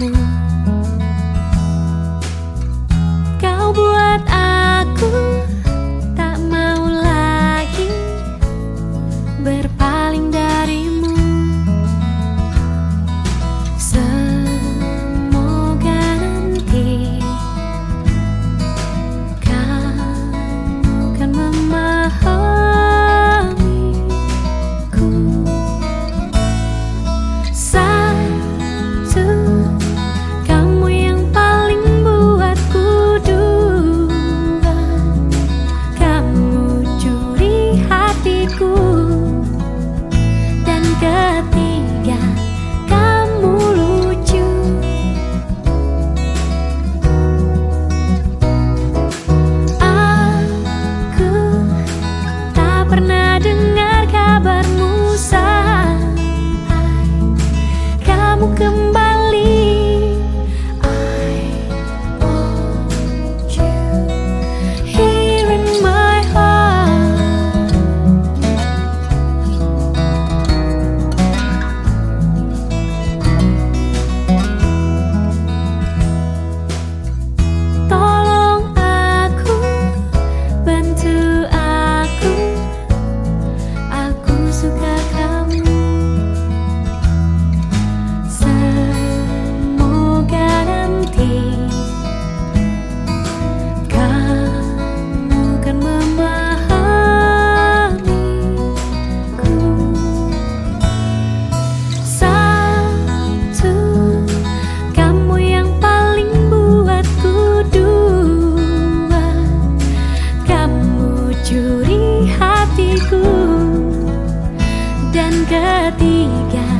me. ketiga.